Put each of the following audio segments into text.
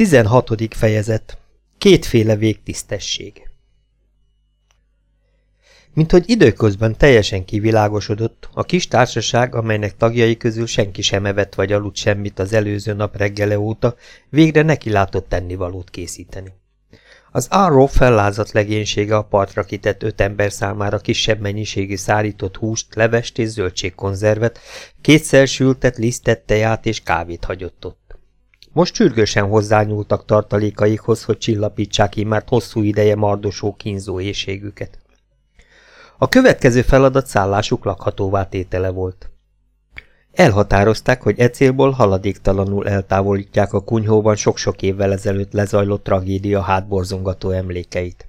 16. fejezet Kétféle végtisztesség Mint hogy időközben teljesen kivilágosodott, a kis társaság, amelynek tagjai közül senki sem evett vagy aludt semmit az előző nap reggele óta, végre neki látott tennivalót készíteni. Az Arrow fellázadt legénysége a partra kitett öt ember számára kisebb mennyiségű szárított húst, levest és zöldségkonzervet, kétszer sültet, lisztet, teját és kávét hagyott ott. Most sürgősen hozzányúltak tartalékaikhoz, hogy csillapítsák imárt hosszú ideje mardosó kínzó éjségüket. A következő feladat szállásuk lakhatóvá tétele volt. Elhatározták, hogy e célból haladéktalanul eltávolítják a kunyhóban sok-sok évvel ezelőtt lezajlott tragédia hátborzongató emlékeit.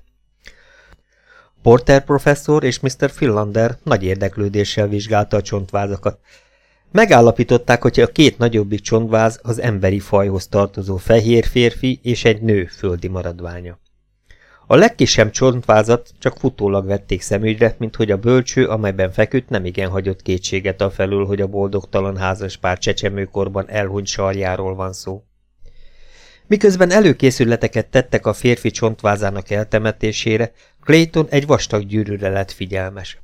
Porter professzor és Mr. Finlander nagy érdeklődéssel vizsgálta a csontvázakat, Megállapították, hogy a két nagyobbik csontváz az emberi fajhoz tartozó fehér férfi és egy nő földi maradványa. A legkisebb csontvázat csak futólag vették szemügyre, mint hogy a bölcső, amelyben feküdt, nem igen hagyott kétséget a felül, hogy a boldogtalan házaspár csecsemőkorban elhunyt sarjáról van szó. Miközben előkészületeket tettek a férfi csontvázának eltemetésére, Clayton egy vastag gyűrűre lett figyelmes.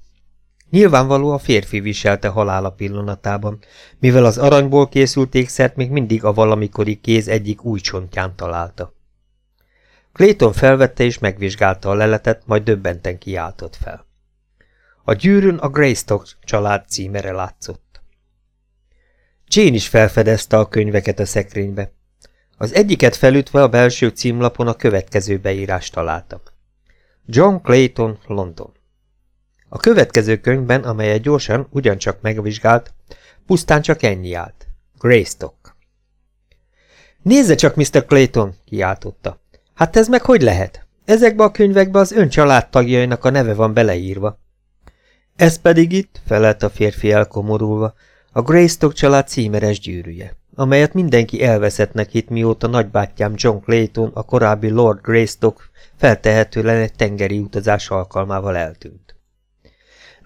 Nyilvánvaló a férfi viselte halála pillanatában, mivel az aranyból készült ékszert még mindig a valamikori kéz egyik új csontján találta. Clayton felvette és megvizsgálta a leletet, majd döbbenten kiáltott fel. A gyűrűn a Greystock család címere látszott. Jane is felfedezte a könyveket a szekrénybe. Az egyiket felütve a belső címlapon a következő beírást találtak. John Clayton, London. A következő könyvben, amelyet gyorsan ugyancsak megvizsgált, pusztán csak ennyi állt. Greystock. Nézze csak, Mr. Clayton, kiáltotta. Hát ez meg hogy lehet? Ezekbe a könyvekbe az ön családtagjainak a neve van beleírva. Ez pedig itt, felelt a férfi elkomorulva, a Greystock család címeres gyűrűje, amelyet mindenki elveszettnek hit, mióta nagybátyám John Clayton, a korábbi Lord Greystock feltehetően egy tengeri utazás alkalmával eltűnt.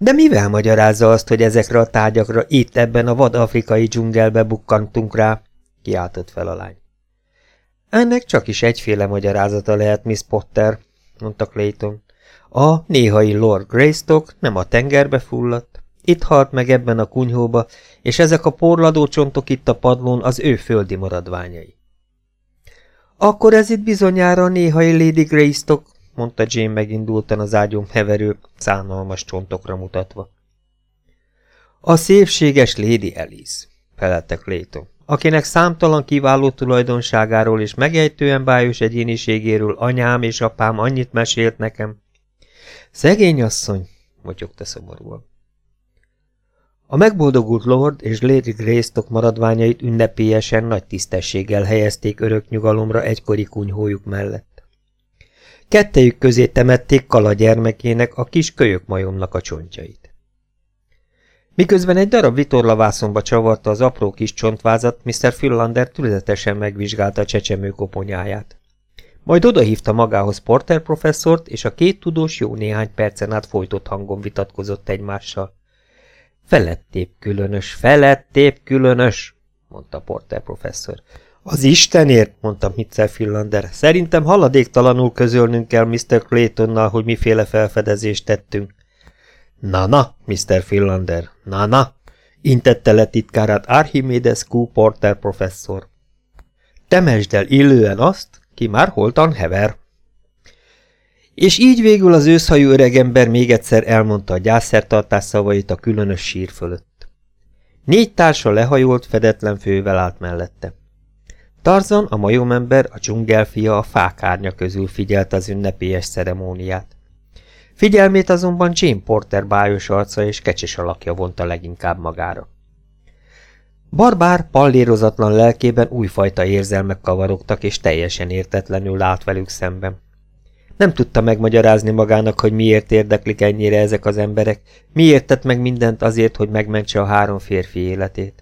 De mivel magyarázza azt, hogy ezekre a tárgyakra itt ebben a vad-afrikai dzsungelbe bukkantunk rá? kiáltott fel a lány. Ennek csak is egyféle magyarázata lehet, Miss Potter, mondta Clayton. A néhai Lord Greystock nem a tengerbe fulladt. Itt halt meg ebben a kunyhóba, és ezek a porladó csontok itt a padlón az ő földi maradványai. Akkor ez itt bizonyára a néhai Lady Greystock, mondta Jane megindultan az ágyom heverő, szánalmas csontokra mutatva. A szépséges Lady Alice, felelte Clayton, akinek számtalan kiváló tulajdonságáról és megejtően bájos egyéniségéről anyám és apám annyit mesélt nekem. Szegény asszony, motyogta szomorúan. A megboldogult Lord és Lady Greystock maradványait ünnepélyesen nagy tisztességgel helyezték örök nyugalomra egykori kunyhójuk mellett. Kettejük közé temették Kala gyermekének, a kis kölyök majomnak a csontjait. Miközben egy darab vitorlavászonba csavarta az apró kis csontvázat, Mr. Finlander tüzetesen megvizsgálta a csecsemő koponyáját. Majd odahívta magához Porter professzort, és a két tudós jó néhány percen át folytott hangon vitatkozott egymással. Felettép különös, felettép különös, mondta Porter professzor. Az Istenért, mondta Mitzel Finlander, szerintem haladéktalanul közölnünk kell Mr. Claytonnal, hogy miféle felfedezést tettünk. Na-na, Mr. Finlander, na-na, intette le titkárát Archimedes Q. Porter professzor. Temesd el illően azt, ki már holtan hever. És így végül az őszhajú öregember még egyszer elmondta a gyászszertartás szavait a különös sír fölött. Négy társa lehajolt, fedetlen fővel állt mellette. Tarzan, a majomember, a dzsungelfia a fák árnya közül figyelt az ünnepélyes ceremóniát. Figyelmét azonban Jane Porter bájos arca és kecses alakja vonta leginkább magára. Barbár, pallérozatlan lelkében újfajta érzelmek kavarogtak, és teljesen értetlenül állt velük szemben. Nem tudta megmagyarázni magának, hogy miért érdeklik ennyire ezek az emberek, miért tett meg mindent azért, hogy megmentse a három férfi életét.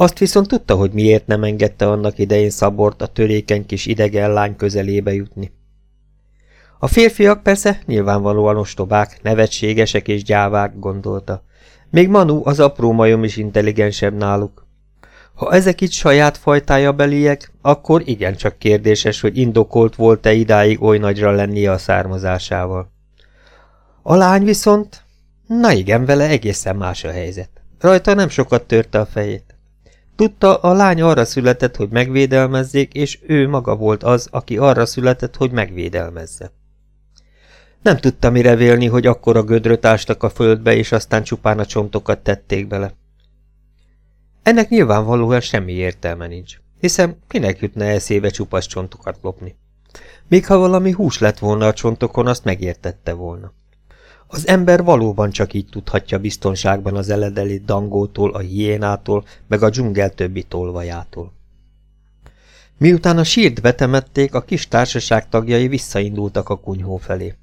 Azt viszont tudta, hogy miért nem engedte annak idején Szabort a törékeny kis idegen lány közelébe jutni. A férfiak persze nyilvánvalóan ostobák, nevetségesek és gyávák, gondolta. Még Manu, az apró majom is intelligensebb náluk. Ha ezek itt saját fajtája beliek, akkor igencsak kérdéses, hogy indokolt volt-e idáig oly nagyra lennie a származásával. A lány viszont... Na igen, vele egészen más a helyzet. Rajta nem sokat törte a fejét. Tudta, a lány arra született, hogy megvédelmezzék, és ő maga volt az, aki arra született, hogy megvédelmezze. Nem tudta mire vélni, hogy akkora gödröt ástak a földbe, és aztán csupán a csontokat tették bele. Ennek nyilvánvalóan semmi értelme nincs, hiszen kinek jutna eszébe csupasz csontokat lopni. Még ha valami hús lett volna a csontokon, azt megértette volna. Az ember valóban csak így tudhatja biztonságban az eledelét dangótól, a hiénától, meg a dzsungel többi tolvajától. Miután a sírt betemették, a kis társaság tagjai visszaindultak a kunyhó felé.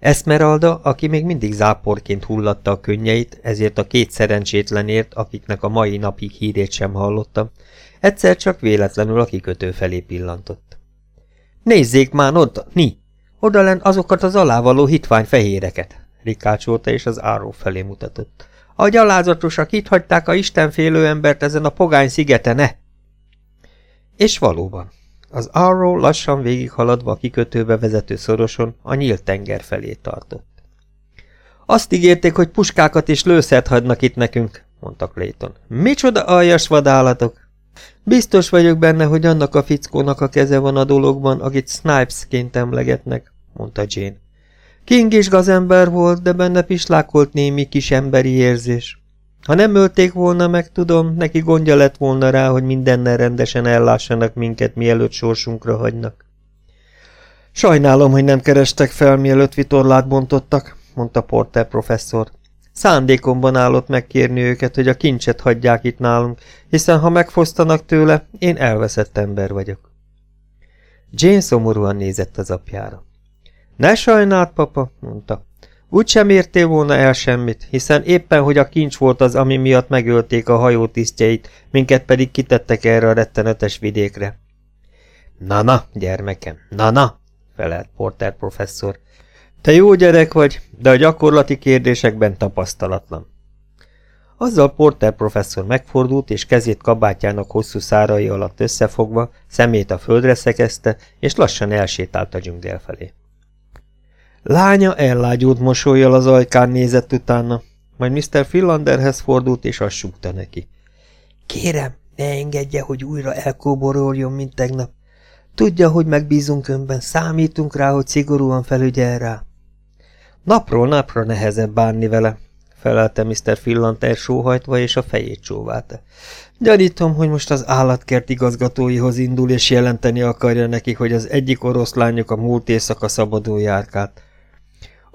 Esmeralda, aki még mindig záporként hullatta a könnyeit, ezért a két szerencsétlenért, akiknek a mai napig hírét sem hallotta, egyszer csak véletlenül a kikötő felé pillantott. Nézzék már oda, ni! Odalen azokat az alávaló hitvány fehéreket! Rikácsolta és az áró felé mutatott. A gyalázatosak itt hagyták a istenfélő embert ezen a pogány szigeten, ne? És valóban, az Arrow lassan végighaladva a kikötőbe vezető szoroson a nyílt tenger felé tartott. Azt ígérték, hogy puskákat és lőszert hagynak itt nekünk, mondta Clayton. Micsoda aljas vadállatok! Biztos vagyok benne, hogy annak a fickónak a keze van a dologban, akit Snipesként emlegetnek, mondta Jane. King is gazember volt, de benne pislákolt némi kis emberi érzés. Ha nem ölték volna meg, tudom, neki gondja lett volna rá, hogy mindennel rendesen ellássanak minket, mielőtt sorsunkra hagynak. Sajnálom, hogy nem kerestek fel, mielőtt vitorlát bontottak, mondta Porter professzor. Szándékomban állott megkérni őket, hogy a kincset hagyják itt nálunk, hiszen ha megfosztanak tőle, én elveszett ember vagyok. Jane szomorúan nézett az apjára. Ne sajnáld, papa, mondta. Úgy sem értél volna el semmit, hiszen éppen, hogy a kincs volt az, ami miatt megölték a hajó tisztjeit, minket pedig kitettek erre a rettenetes vidékre. Na-na, gyermekem, na-na, felelt Porter professzor. Te jó gyerek vagy, de a gyakorlati kérdésekben tapasztalatlan. Azzal Porter professzor megfordult, és kezét kabátjának hosszú szárai alatt összefogva, szemét a földre szekeszte, és lassan elsétált a dzsungel felé. Lánya ellágyult mosolyjal az ajkán nézett utána, majd Mr. Philanderhez fordult, és azt súgta neki. Kérem, ne engedje, hogy újra elkóboroljon, mint tegnap. Tudja, hogy megbízunk önben, számítunk rá, hogy szigorúan felügyel rá. Napról napra nehezebb bánni vele, felelte Mr. Philander sóhajtva, és a fejét csóválta. Gyanítom, hogy most az állatkert igazgatóihoz indul, és jelenteni akarja nekik, hogy az egyik oroszlányok a múlt éjszaka szabadul járkált.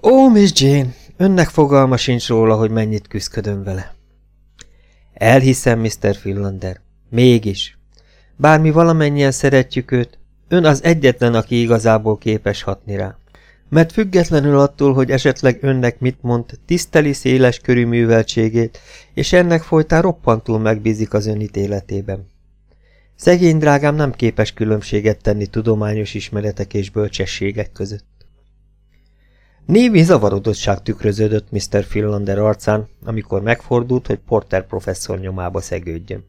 Ó, Miss Jane, önnek fogalma sincs róla, hogy mennyit küzdködöm vele. Elhiszem, Mr. Philander. Mégis. Bármi valamennyien szeretjük őt, ön az egyetlen, aki igazából képes hatni rá. Mert függetlenül attól, hogy esetleg önnek mit mond, tiszteli széles körű műveltségét, és ennek folytán roppantul megbízik az ön ítéletében. Szegény drágám nem képes különbséget tenni tudományos ismeretek és bölcsességek között. Némi zavarodottság tükröződött Mr. Philander arcán, amikor megfordult, hogy Porter professzor nyomába szegődjön.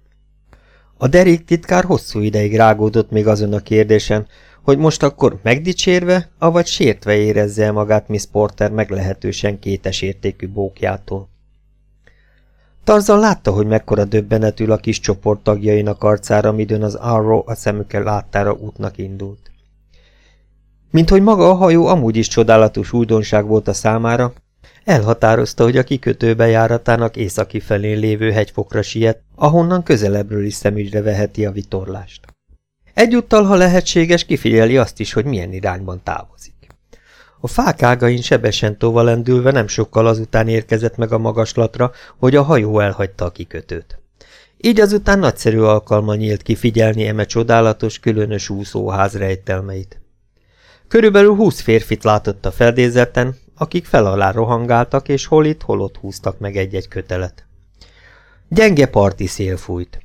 A derék titkár hosszú ideig rágódott még azon a kérdésen, hogy most akkor megdicsérve, avagy sértve érezze magát Miss Porter meglehetősen kétes értékű bókjától. Tarzan látta, hogy mekkora döbbenetül a kis csoport tagjainak arcára, midőn az Arrow a szemükkel láttára útnak indult. Mint hogy maga a hajó amúgy is csodálatos újdonság volt a számára, elhatározta, hogy a kikötő bejáratának északi felén lévő hegyfokra siet, ahonnan közelebbről is szemügyre veheti a vitorlást. Egyúttal, ha lehetséges, kifigyeli azt is, hogy milyen irányban távozik. A fák ágain sebesen tovalendülve nem sokkal azután érkezett meg a magaslatra, hogy a hajó elhagyta a kikötőt. Így azután nagyszerű alkalma nyílt kifigyelni eme csodálatos, különös úszóház rejtelmeit. Körülbelül húsz férfit látott a feldézeten, akik fel alá rohangáltak, és hol itt, hol ott húztak meg egy-egy kötelet. Gyenge parti szél fújt.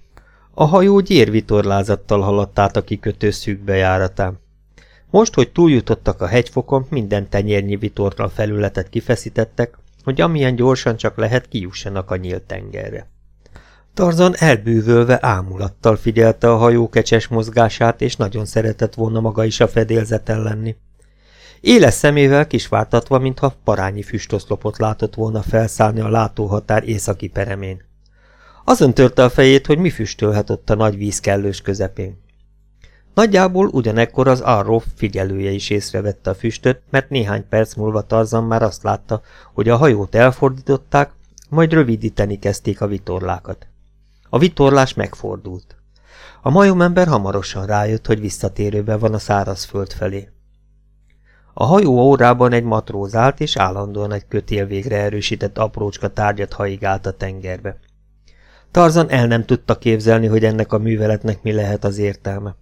A hajó gyérvitorlázattal haladt át a kikötő szűk bejáratán. Most, hogy túljutottak a hegyfokon, minden tenyérnyi vitorral felületet kifeszítettek, hogy amilyen gyorsan csak lehet kijussanak a nyílt tengerre. Tarzan elbűvölve ámulattal figyelte a hajó kecses mozgását, és nagyon szeretett volna maga is a fedélzeten lenni. Éles szemével kisvártatva, mintha parányi füstoszlopot látott volna felszállni a látóhatár északi peremén. Azon törte a fejét, hogy mi füstölhet ott a nagy víz közepén. Nagyjából ugyanekkor az Arrow figyelője is észrevette a füstöt, mert néhány perc múlva Tarzan már azt látta, hogy a hajót elfordították, majd rövidíteni kezdték a vitorlákat. A vitorlás megfordult. A majomember hamarosan rájött, hogy visszatérőben van a szárazföld felé. A hajó órában egy matróz állt, és állandóan egy kötél végre erősített aprócska tárgyat haigált a tengerbe. Tarzan el nem tudta képzelni, hogy ennek a műveletnek mi lehet az értelme.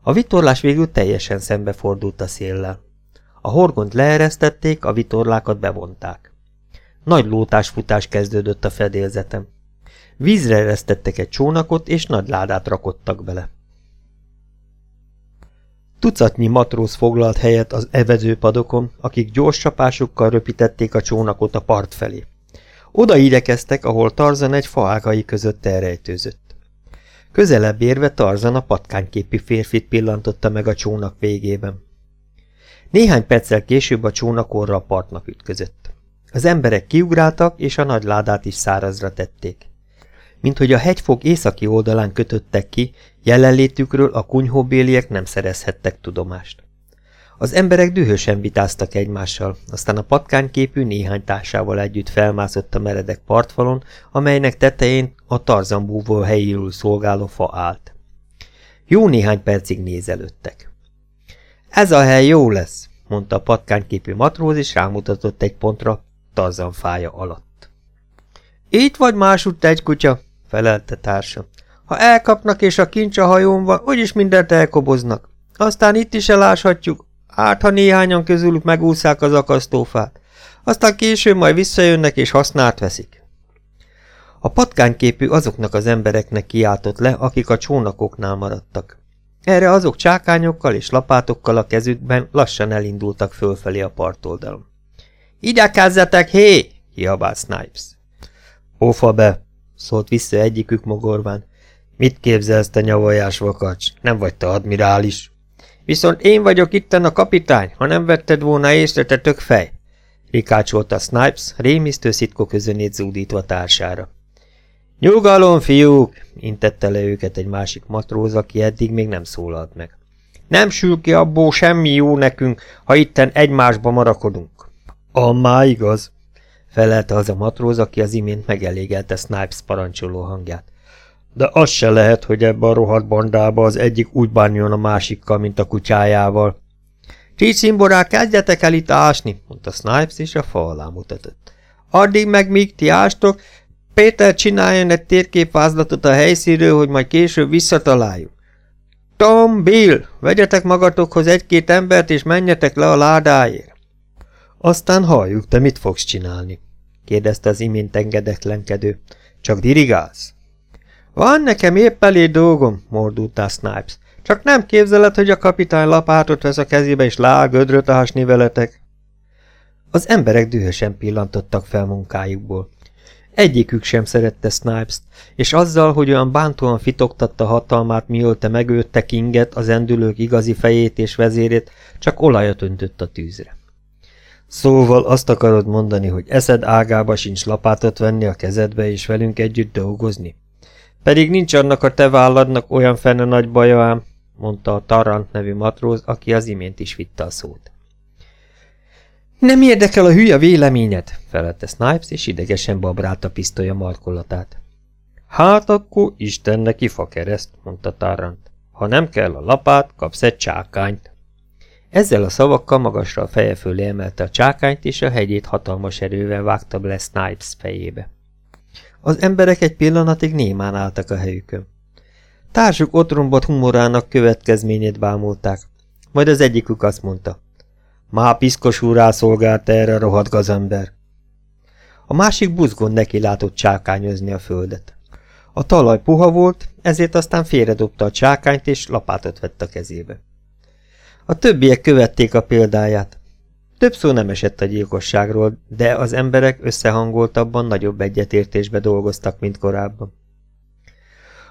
A vitorlás végül teljesen szembefordult a széllel. A horgont leeresztették, a vitorlákat bevonták. Nagy lótásfutás kezdődött a fedélzetem. Vízre eresztettek egy csónakot, és nagy ládát rakottak bele. Tucatnyi matróz foglalt helyet az evezőpadokon, akik gyors csapásukkal röpítették a csónakot a part felé. Oda igyekeztek, ahol Tarzan egy faágai között elrejtőzött. Közelebb érve Tarzan a patkányképi férfit pillantotta meg a csónak végében. Néhány perccel később a csónak orra a partnak ütközött. Az emberek kiugráltak, és a nagy ládát is szárazra tették. Mint hogy a hegyfog északi oldalán kötöttek ki, jelenlétükről a kunyhóbéliek nem szerezhettek tudomást. Az emberek dühösen vitáztak egymással, aztán a patkányképű néhány társával együtt felmászott a meredek partfalon, amelynek tetején a tarzambúvó helyéről szolgáló fa állt. Jó néhány percig nézelődtek. Ez a hely jó lesz, mondta a patkányképű matróz, és rámutatott egy pontra Tarzan fája alatt. Itt vagy másutt egy kutya, felelte társa. Ha elkapnak és a kincs a hajón van, úgyis mindent elkoboznak. Aztán itt is eláshatjuk, hát ha néhányan közülük megúszák az akasztófát. Aztán később majd visszajönnek és használt veszik. A patkányképű azoknak az embereknek kiáltott le, akik a csónakoknál maradtak. Erre azok csákányokkal és lapátokkal a kezükben lassan elindultak fölfelé a partoldalon. – Igyekezzetek, hé! – kiabált Snipes. – Ófa be! – szólt vissza egyikük mogorván. – Mit képzelsz, te nyavajás vakacs? Nem vagy te admirális? Viszont én vagyok itten a kapitány, ha nem vetted volna észre, te tök fej. Rikácsolta Snipes, rémisztő szitkó közönét zúdítva társára. Nyugalom, fiúk! intette le őket egy másik matróz, aki eddig még nem szólalt meg. Nem sül ki abból semmi jó nekünk, ha itten egymásba marakodunk. Ammá igaz, felelte az a matróz, aki az imént megelégelte Snipes parancsoló hangját. De az se lehet, hogy ebbe a rohadt bandába az egyik úgy bánjon a másikkal, mint a kutyájával. Csícsimborák, kezdjetek el itt ásni, mondta Snipes, és a fa alá mutatott. Addig meg míg ti ástok, Péter csináljon egy térképvázlatot a helyszínről, hogy majd később visszataláljuk. Tom, Bill, vegyetek magatokhoz egy-két embert, és menjetek le a ládáért. Aztán halljuk, te mit fogsz csinálni? kérdezte az imént engedetlenkedő. Csak dirigálsz? Van nekem épp elég dolgom, mordultál Snipes. Csak nem képzeled, hogy a kapitány lapátot vesz a kezébe, és lág gödröt ásni veletek? Az emberek dühösen pillantottak fel munkájukból. Egyikük sem szerette Snipes-t, és azzal, hogy olyan bántóan fitoktatta hatalmát, miölte megőtte Kinget, az endülők igazi fejét és vezérét, csak olajat öntött a tűzre. Szóval azt akarod mondani, hogy eszed ágába sincs lapátot venni a kezedbe és velünk együtt dolgozni? Pedig nincs annak a te válladnak olyan fenne nagy baja ám, mondta a Tarrant nevű matróz, aki az imént is vitte a szót. Nem érdekel a hülye véleményed, felette Snipes, és idegesen babrált a pisztolya markolatát. Hát akkor Isten neki kereszt, mondta Tarrant. Ha nem kell a lapát, kapsz egy csákányt. Ezzel a szavakkal magasra a feje fölé emelte a csákányt, és a hegyét hatalmas erővel vágta le Snipes fejébe. Az emberek egy pillanatig némán álltak a helyükön. Társuk otrombott humorának következményét bámulták. Majd az egyikük azt mondta. Má piszkos úr rászolgált erre rohadt gazember. A másik buzgón neki látott csákányozni a földet. A talaj puha volt, ezért aztán félredobta a csákányt, és lapátot vett a kezébe. A többiek követték a példáját. Több szó nem esett a gyilkosságról, de az emberek összehangoltabban nagyobb egyetértésbe dolgoztak, mint korábban.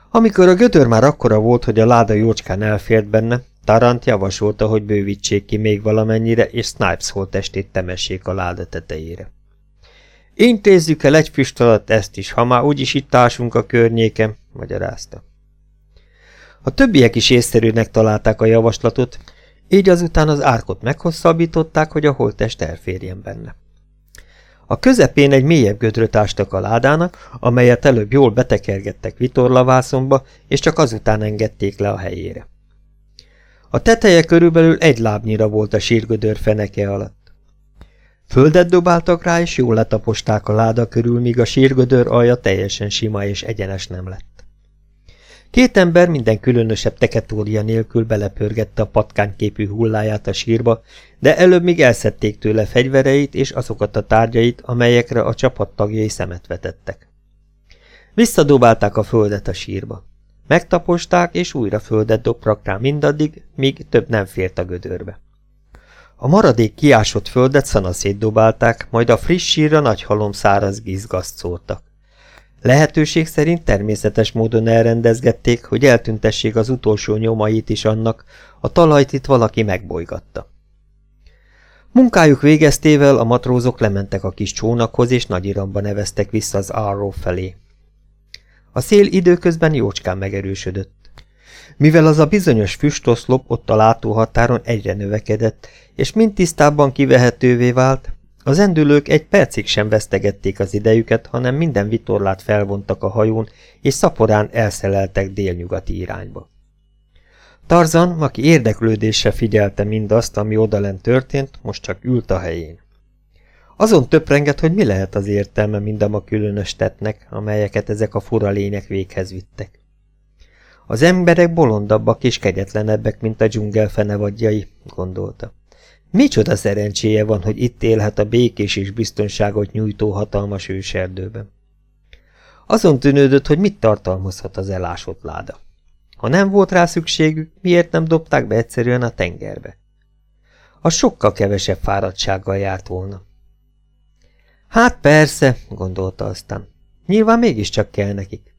Amikor a gödör már akkora volt, hogy a láda jócskán elfért benne, Tarant javasolta, hogy bővítsék ki még valamennyire, és Snipes holtestét temessék a láda tetejére. Intézzük el egy füst alatt ezt is, ha már úgyis itt társunk a környéken, magyarázta. A többiek is észszerűnek találták a javaslatot, így azután az árkot meghosszabbították, hogy a holttest elférjen benne. A közepén egy mélyebb gödröt ástak a ládának, amelyet előbb jól betekergettek vitorlavászomba, és csak azután engedték le a helyére. A teteje körülbelül egy lábnyira volt a sírgödör feneke alatt. Földet dobáltak rá, és jól letaposták a láda körül, míg a sírgödör alja teljesen sima és egyenes nem lett. Két ember minden különösebb teketória nélkül belepörgette a patkányképű hulláját a sírba, de előbb még elszedték tőle fegyvereit és azokat a tárgyait, amelyekre a csapat tagjai szemet vetettek. Visszadobálták a földet a sírba. Megtaposták, és újra földet dobrak rá mindaddig, míg több nem fért a gödörbe. A maradék kiásott földet szanaszét dobálták, majd a friss sírra nagy halom száraz gizgaszt szórtak. Lehetőség szerint természetes módon elrendezgették, hogy eltüntessék az utolsó nyomait is annak, a talajt itt valaki megbolygatta. Munkájuk végeztével a matrózok lementek a kis csónakhoz, és nagy iramba neveztek vissza az Arrow felé. A szél időközben jócskán megerősödött. Mivel az a bizonyos füstoszlop ott a látóhatáron egyre növekedett, és mind tisztábban kivehetővé vált, az endülők egy percig sem vesztegették az idejüket, hanem minden vitorlát felvontak a hajón, és szaporán elszeleltek délnyugati irányba. Tarzan, aki érdeklődéssel figyelte mindazt, ami odalent történt, most csak ült a helyén. Azon töprengett, hogy mi lehet az értelme mindam a különös tettnek, amelyeket ezek a fura lények véghez vittek. Az emberek bolondabbak és kegyetlenebbek, mint a dzsungel fenevadjai, gondolta. Micsoda szerencséje van, hogy itt élhet a békés és biztonságot nyújtó hatalmas őserdőben. Azon tűnődött, hogy mit tartalmazhat az elásott láda. Ha nem volt rá szükségük, miért nem dobták be egyszerűen a tengerbe? A sokkal kevesebb fáradtsággal járt volna. Hát persze, gondolta aztán. Nyilván mégiscsak kell nekik.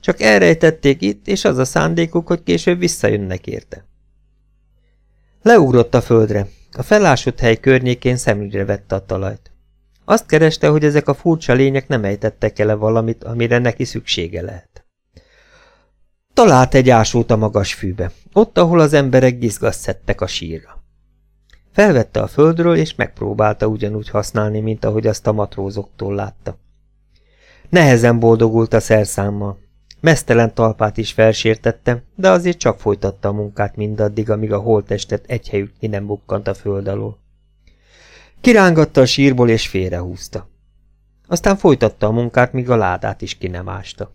Csak elrejtették itt, és az a szándékuk, hogy később visszajönnek érte. Leugrott a földre, a felásott hely környékén szemügyre vette a talajt. Azt kereste, hogy ezek a furcsa lények nem ejtettek ele valamit, amire neki szüksége lehet. Talált egy ásót a magas fűbe, ott, ahol az emberek gizgaszt a sírra. Felvette a földről, és megpróbálta ugyanúgy használni, mint ahogy azt a matrózoktól látta. Nehezen boldogult a szerszámmal. Mesztelen talpát is felsértette, de azért csak folytatta a munkát mindaddig, amíg a holttestet egy helyük ki nem bukkant a föld alól. Kirángatta a sírból és félrehúzta. Aztán folytatta a munkát, míg a ládát is ki nem ásta.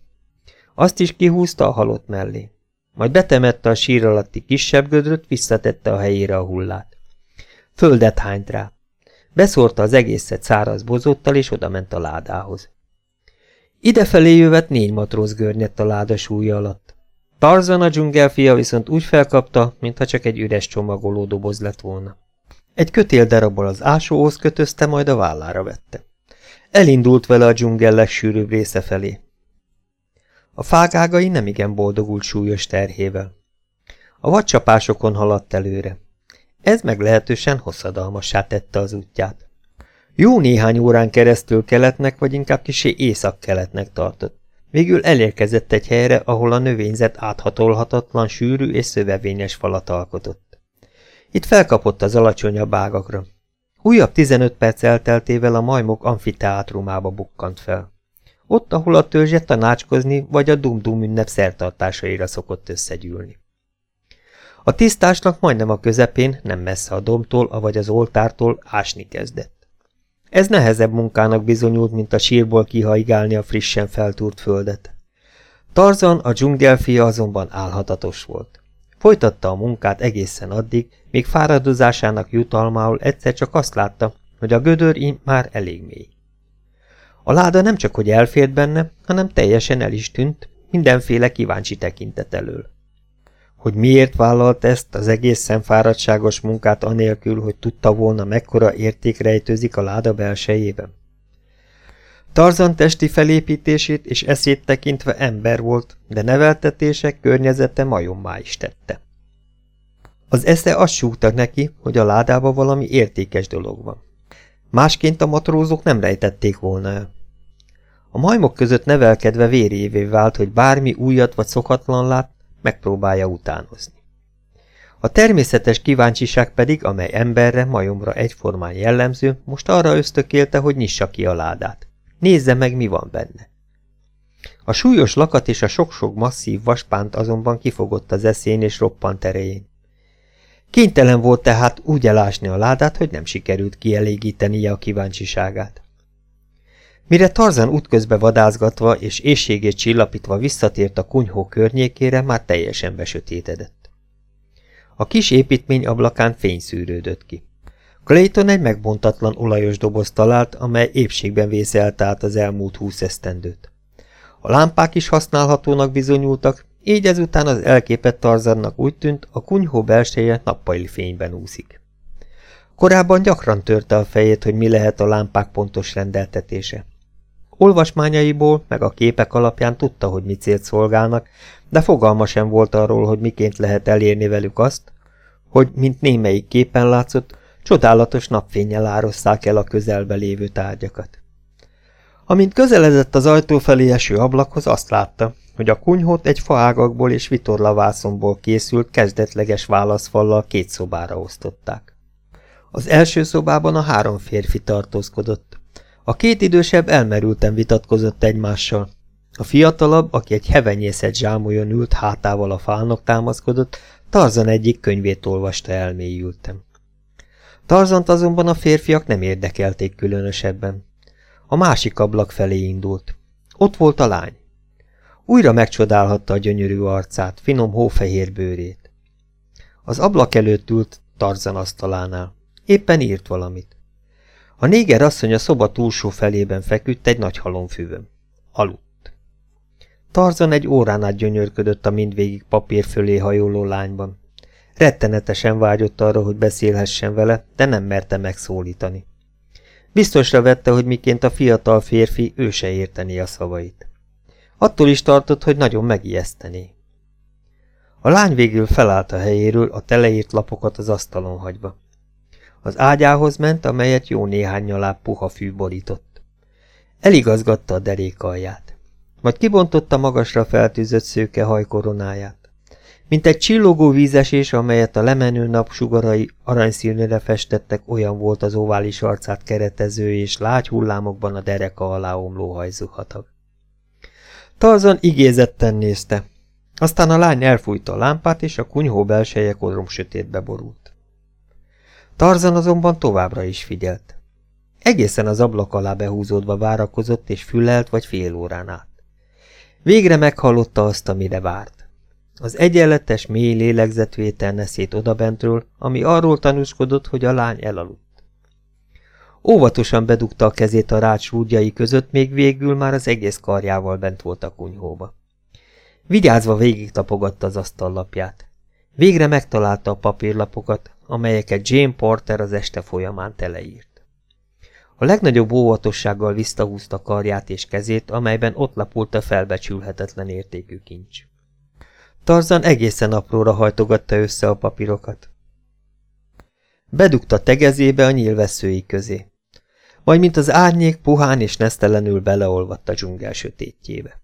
Azt is kihúzta a halott mellé. Majd betemette a sír alatti kisebb gödröt, visszatette a helyére a hullát. Földet hányt rá. Beszórta az egészet száraz bozottal, és odament a ládához. Idefelé jövet négy matróz görnyedt a láda súlya alatt. Tarzan a dzsungelfia viszont úgy felkapta, mintha csak egy üres csomagoló doboz lett volna. Egy kötél darabból az ásóhoz kötözte, majd a vállára vette. Elindult vele a dzsungel legsűrűbb része felé. A fágágai nemigen boldogult súlyos terhével. A vadcsapásokon haladt előre. Ez meglehetősen hosszadalmassá tette az útját. Jó néhány órán keresztül keletnek, vagy inkább kisé észak-keletnek tartott. Végül elérkezett egy helyre, ahol a növényzet áthatolhatatlan, sűrű és szövevényes falat alkotott. Itt felkapott az alacsonyabb ágakra. Újabb 15 perc elteltével a majmok amfiteátrumába bukkant fel. Ott, ahol a törzse tanácskozni, vagy a dum-dum ünnep szertartásaira szokott összegyűlni. A tisztásnak majdnem a közepén, nem messze a domtól, avagy az oltártól ásni kezdett. Ez nehezebb munkának bizonyult, mint a sírból kihaigálni a frissen feltúrt földet. Tarzan, a dzsungelfia azonban álhatatos volt. Folytatta a munkát egészen addig, míg fáradozásának jutalmául egyszer csak azt látta, hogy a gödör már elég mély. A láda nem csak hogy elfért benne, hanem teljesen el is tűnt, mindenféle kíváncsi tekintet elől. Hogy miért vállalt ezt az egészen fáradtságos munkát anélkül, hogy tudta volna, mekkora érték rejtőzik a láda belsejében? Tarzan testi felépítését és eszét tekintve ember volt, de neveltetések környezete majommá is tette. Az esze azt súgta neki, hogy a ládában valami értékes dolog van. Másként a matrózok nem rejtették volna el. A majmok között nevelkedve vérévé vált, hogy bármi újat vagy szokatlan lát, megpróbálja utánozni. A természetes kíváncsiság pedig, amely emberre, majomra egyformán jellemző, most arra ösztökélte, hogy nyissa ki a ládát. Nézze meg, mi van benne. A súlyos lakat és a sok-sok masszív vaspánt azonban kifogott az eszén és roppant erején. Kénytelen volt tehát úgy elásni a ládát, hogy nem sikerült kielégítenie a kíváncsiságát. Mire Tarzan útközbe vadázgatva és éjségét csillapítva visszatért a kunyhó környékére, már teljesen besötétedett. A kis építmény ablakán fény szűrődött ki. Clayton egy megbontatlan olajos doboz talált, amely épségben vészelte át az elmúlt húsz esztendőt. A lámpák is használhatónak bizonyultak, így ezután az elképett Tarzannak úgy tűnt, a kunyhó belseje nappali fényben úszik. Korábban gyakran törte a fejét, hogy mi lehet a lámpák pontos rendeltetése. Olvasmányaiból, meg a képek alapján tudta, hogy mi célt szolgálnak, de fogalma sem volt arról, hogy miként lehet elérni velük azt, hogy, mint némelyik képen látszott, csodálatos napfényjel árosszák el a közelbe lévő tárgyakat. Amint közeledett az ajtó felé eső ablakhoz, azt látta, hogy a kunyhót egy faágakból és vitorlavászonból készült kezdetleges válaszfallal két szobára osztották. Az első szobában a három férfi tartózkodott. A két idősebb elmerülten vitatkozott egymással. A fiatalabb, aki egy hevenyészet zsámolyon ült, hátával a fának támaszkodott, Tarzan egyik könyvét olvasta elmélyültem. Tarzant azonban a férfiak nem érdekelték különösebben. A másik ablak felé indult. Ott volt a lány. Újra megcsodálhatta a gyönyörű arcát, finom hófehér bőrét. Az ablak előtt ült Tarzan asztalánál. Éppen írt valamit. A néger asszony a szoba túlsó felében feküdt egy nagy halomfüvön. Aludt. Tarzan egy órán át gyönyörködött a mindvégig papír fölé hajoló lányban. Rettenetesen vágyott arra, hogy beszélhessen vele, de nem merte megszólítani. Biztosra vette, hogy miként a fiatal férfi ő se érteni a szavait. Attól is tartott, hogy nagyon megijesztené. A lány végül felállt a helyéről, a teleírt lapokat az asztalon hagyva. Az ágyához ment, amelyet jó néhány nyaláb puha fű borított. Eligazgatta a derék alját. Majd kibontotta magasra feltűzött szőke hajkoronáját. Mint egy csillogó vízesés, amelyet a lemenő nap sugarai aranyszínűre festettek, olyan volt az ovális arcát keretező és lágy hullámokban a dereka alá omló hajzuhatag. Tarzan igézetten nézte. Aztán a lány elfújta a lámpát, és a kunyhó belseje kodrom sötétbe borult. Tarzan azonban továbbra is figyelt. Egészen az ablak alá behúzódva várakozott és fülelt vagy fél órán át. Végre meghallotta azt, amire várt. Az egyenletes, mély lélegzetvétel szét odabentről, ami arról tanúskodott, hogy a lány elaludt. Óvatosan bedugta a kezét a rács rúdjai között, még végül már az egész karjával bent volt a kunyhóba. Vigyázva végig tapogatta az asztallapját. Végre megtalálta a papírlapokat, amelyeket Jane Porter az este folyamán teleírt. A legnagyobb óvatossággal visszahúzta karját és kezét, amelyben ott lapult a felbecsülhetetlen értékű kincs. Tarzan egészen apróra hajtogatta össze a papírokat. Bedugta tegezébe a nyílveszői közé. Majd mint az árnyék puhán és nesztelenül beleolvadt a dzsungel sötétjébe.